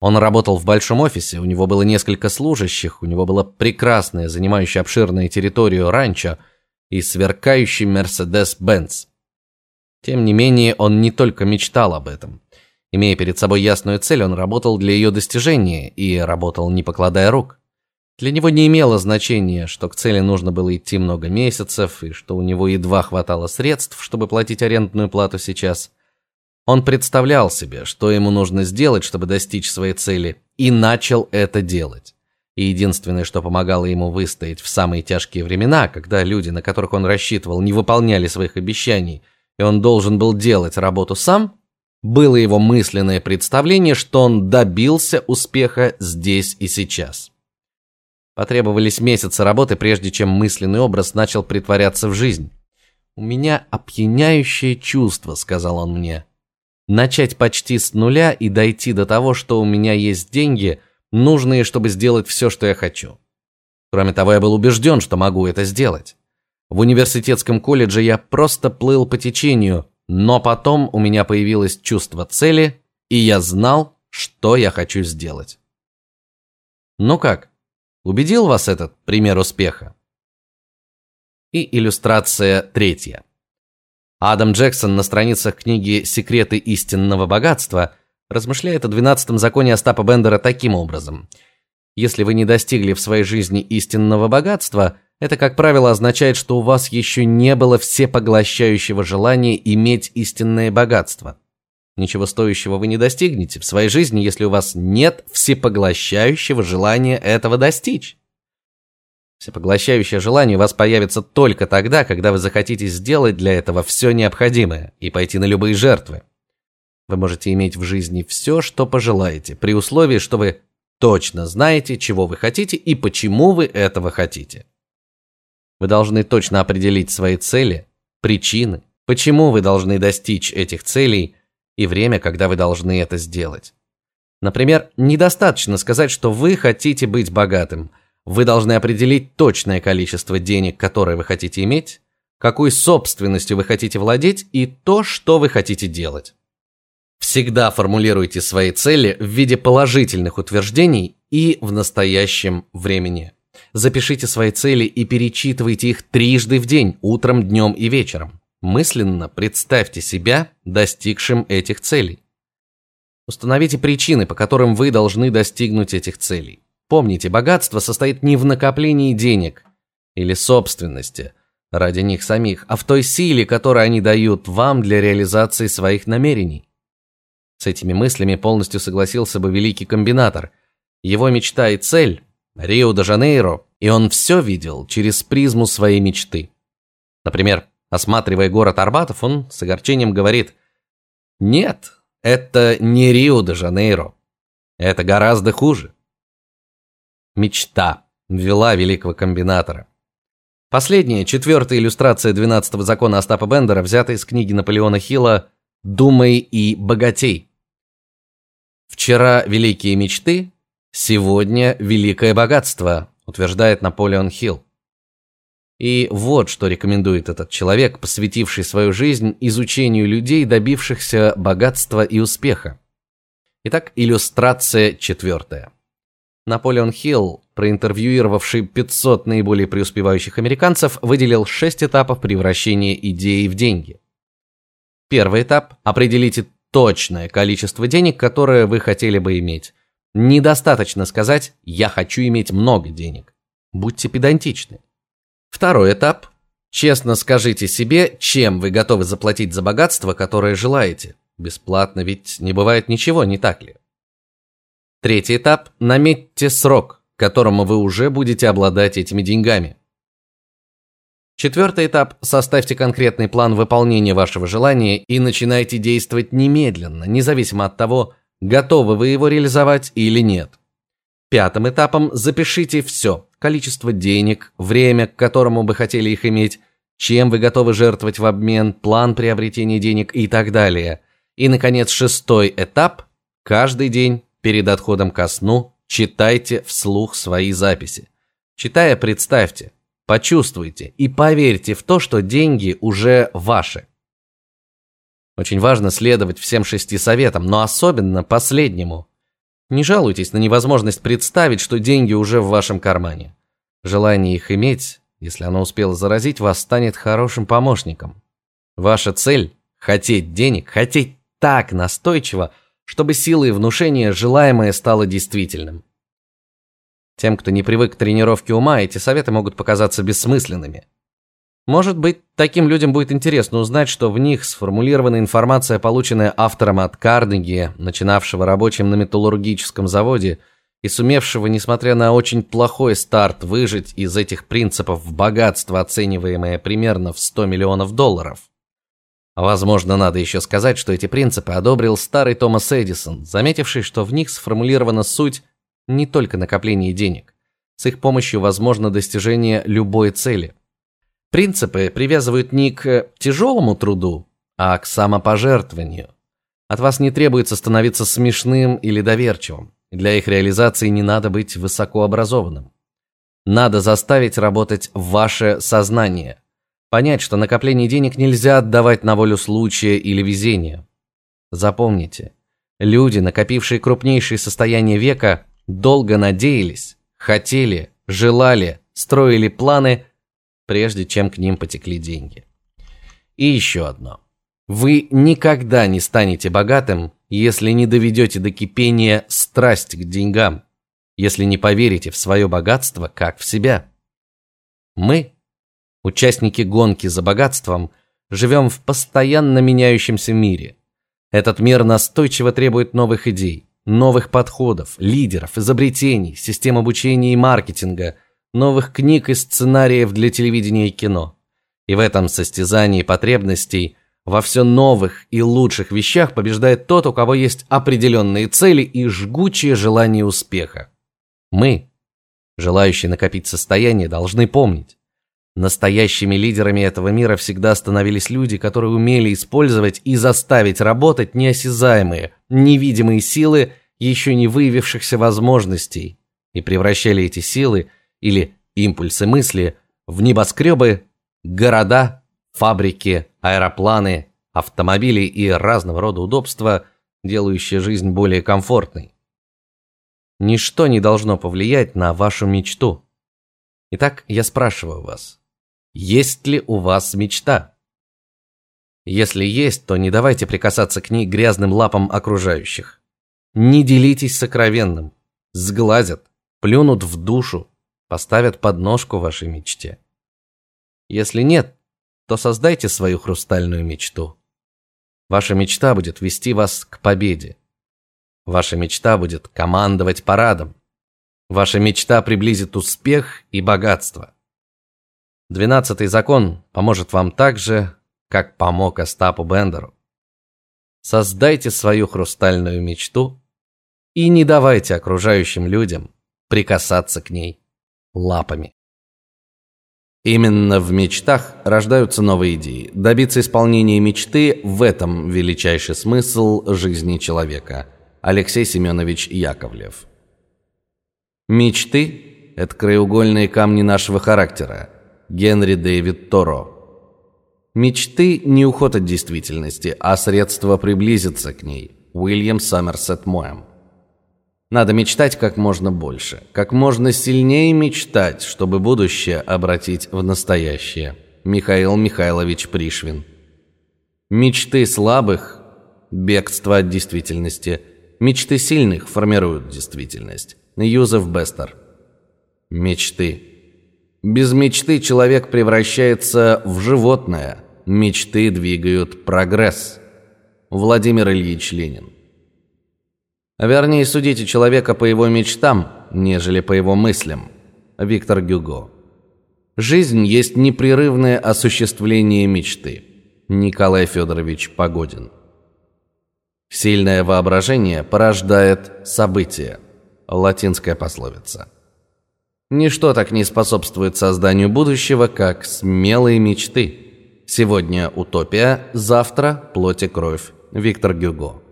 Он работал в большом офисе, у него было несколько служащих, у него было прекрасное, занимающее обширную территорию ранчо и сверкающий Mercedes-Benz. Тем не менее, он не только мечтал об этом. Имея перед собой ясную цель, он работал для ее достижения и работал не покладая рук. Для него не имело значения, что к цели нужно было идти много месяцев и что у него едва хватало средств, чтобы платить арендную плату сейчас. Он представлял себе, что ему нужно сделать, чтобы достичь своей цели, и начал это делать. И единственное, что помогало ему выстоять в самые тяжкие времена, когда люди, на которых он рассчитывал, не выполняли своих обещаний, и он должен был делать работу сам, было его мысленное представление, что он добился успеха здесь и сейчас. Потребовались месяцы работы, прежде чем мысленный образ начал притворяться в жизнь. У меня опьяняющее чувство, сказал он мне. Начать почти с нуля и дойти до того, что у меня есть деньги, нужные, чтобы сделать все, что я хочу. Кроме того, я был убежден, что могу это сделать. В университетском колледже я просто плыл по течению, но потом у меня появилось чувство цели, и я знал, что я хочу сделать. Ну как? Убедил вас этот пример успеха? И иллюстрация третья. Адам Джексон на страницах книги Секреты истинного богатства размышляет о двенадцатом законе Остапа Бендера таким образом: если вы не достигли в своей жизни истинного богатства, это, как правило, означает, что у вас еще не было всепоглощающего желания иметь истинное богатство. Ничего стоящего вы не достигнете в своей жизни, если у вас нет всепоглощающего желания этого достичь. Всепоглощающее желание у вас появится только тогда, когда вы захотите сделать для этого все необходимое и пойти на любые жертвы. Вы можете иметь в жизни все, что пожелаете, при условии, что вы точно знаете, чего вы хотите и почему вы этого хотите. Вы должны точно определить свои цели, причины, почему вы должны достичь этих целей и время, когда вы должны это сделать. Например, недостаточно сказать, что вы хотите быть богатым. Вы должны определить точное количество денег, которые вы хотите иметь, какой собственностью вы хотите владеть и то, что вы хотите делать. Всегда формулируйте свои цели в виде положительных утверждений и в настоящем времени. Запишите свои цели и перечитывайте их трижды в день, утром, днем и вечером. Мысленно представьте себя достигшим этих целей. Установите причины, по которым вы должны достигнуть этих целей. Помните, богатство состоит не в накоплении денег или собственности ради них самих, а в той силе, которую они дают вам для реализации своих намерений. С этими мыслями полностью согласился бы великий комбинатор. Его мечта и цель Рио-де-Жанейро, и он все видел через призму своей мечты. Например, Осматривая город Арбатов, он с огорчением говорит: "Нет, это не Рио-де-Жанейро. Это гораздо хуже". Мечта ввела великого комбинатора. Последняя, четвертая иллюстрация 12-го закона Остапа Бендера взята из книги Наполеона Хилла Думай и богатей. Вчера великие мечты, сегодня великое богатство, утверждает Наполеон Хилл. И вот что рекомендует этот человек, посвятивший свою жизнь изучению людей, добившихся богатства и успеха. Итак, иллюстрация четвертая. Наполеон Хилл, проинтервьюировавший 500 наиболее преуспевающих американцев, выделил 6 этапов превращения идеи в деньги. Первый этап определите точное количество денег, которое вы хотели бы иметь. Недостаточно сказать: "Я хочу иметь много денег". Будьте педантичны. Второй этап. Честно скажите себе, чем вы готовы заплатить за богатство, которое желаете. Бесплатно ведь не бывает ничего, не так ли? Третий этап. Наметьте срок, к которому вы уже будете обладать этими деньгами. Четвертый этап. Составьте конкретный план выполнения вашего желания и начинайте действовать немедленно, независимо от того, готовы вы его реализовать или нет. Пятым этапом запишите все: количество денег, время, к которому бы хотели их иметь, чем вы готовы жертвовать в обмен, план приобретения денег и так далее. И наконец, шестой этап: каждый день перед отходом ко сну читайте вслух свои записи. Читая, представьте, почувствуйте и поверьте в то, что деньги уже ваши. Очень важно следовать всем шести советам, но особенно последнему. Не жалуйтесь на невозможность представить, что деньги уже в вашем кармане. Желание их иметь, если оно успело заразить вас, станет хорошим помощником. Ваша цель хотеть денег, хотеть так настойчиво, чтобы силой внушения желаемое стало действительным. Тем, кто не привык к тренировке ума, эти советы могут показаться бессмысленными. Может быть, таким людям будет интересно узнать, что в них сформулирована информация, полученная автором от Карнеги, начинавшего рабочим на металлургическом заводе и сумевшего, несмотря на очень плохой старт, выжить из этих принципов в богатство, оцениваемое примерно в 100 миллионов долларов. Возможно, надо еще сказать, что эти принципы одобрил старый Томас Эдисон, заметивший, что в них сформулирована суть не только накопления денег. С их помощью возможно достижение любой цели. Принципы привязывают не к тяжелому труду, а к самопожертвованию. От вас не требуется становиться смешным или доверчивым. Для их реализации не надо быть высокообразованным. Надо заставить работать ваше сознание. Понять, что накопление денег нельзя отдавать на волю случая или везения. Запомните, люди, накопившие крупнейшие состояния века, долго надеялись, хотели, желали, строили планы прежде чем к ним потекли деньги. И еще одно. Вы никогда не станете богатым, если не доведете до кипения страсть к деньгам, если не поверите в свое богатство как в себя. Мы, участники гонки за богатством, живем в постоянно меняющемся мире. Этот мир настойчиво требует новых идей, новых подходов, лидеров, изобретений, систем обучения и маркетинга – новых книг и сценариев для телевидения и кино. И в этом состязании потребностей во все новых и лучших вещах побеждает тот, у кого есть определенные цели и жгучее желание успеха. Мы, желающие накопить состояние, должны помнить, настоящими лидерами этого мира всегда становились люди, которые умели использовать и заставить работать неосязаемые, невидимые силы еще не выявившихся возможностей и превращали эти силы или импульсы мысли в небоскребы, города, фабрики, аэропланы, автомобили и разного рода удобства, делающие жизнь более комфортной. Ничто не должно повлиять на вашу мечту. Итак, я спрашиваю вас: есть ли у вас мечта? Если есть, то не давайте прикасаться к ней грязным лапам окружающих. Не делитесь сокровенным, сглазят, плюнут в душу, поставят подножку вашей мечте. Если нет, то создайте свою хрустальную мечту. Ваша мечта будет вести вас к победе. Ваша мечта будет командовать парадом. Ваша мечта приблизит успех и богатство. Двенадцатый закон поможет вам так же, как помог Остапу Бендеру. Создайте свою хрустальную мечту и не давайте окружающим людям прикасаться к ней лапами. Именно в мечтах рождаются новые идеи. Добиться исполнения мечты в этом величайший смысл жизни человека. Алексей Семенович Яковлев. Мечты это краеугольные камни нашего характера. Генри Дэвид Торо. Мечты не уход от действительности, а средство приблизиться к ней. Уильям Сомерсет Моэм. Надо мечтать как можно больше, как можно сильнее мечтать, чтобы будущее обратить в настоящее. Михаил Михайлович Пришвин. Мечты слабых бегство от действительности. Мечты сильных формируют действительность. Юзеф Бестер. Мечты. Без мечты человек превращается в животное. Мечты двигают прогресс. Владимир Ильич Ленин. А вернее, судите человека по его мечтам, нежели по его мыслям. Виктор Гюго. Жизнь есть непрерывное осуществление мечты. Николай Федорович Погодин. Сильное воображение порождает события. Латинская пословица. Ничто так не способствует созданию будущего, как смелые мечты. Сегодня утопия, завтра плоть и кровь. Виктор Гюго.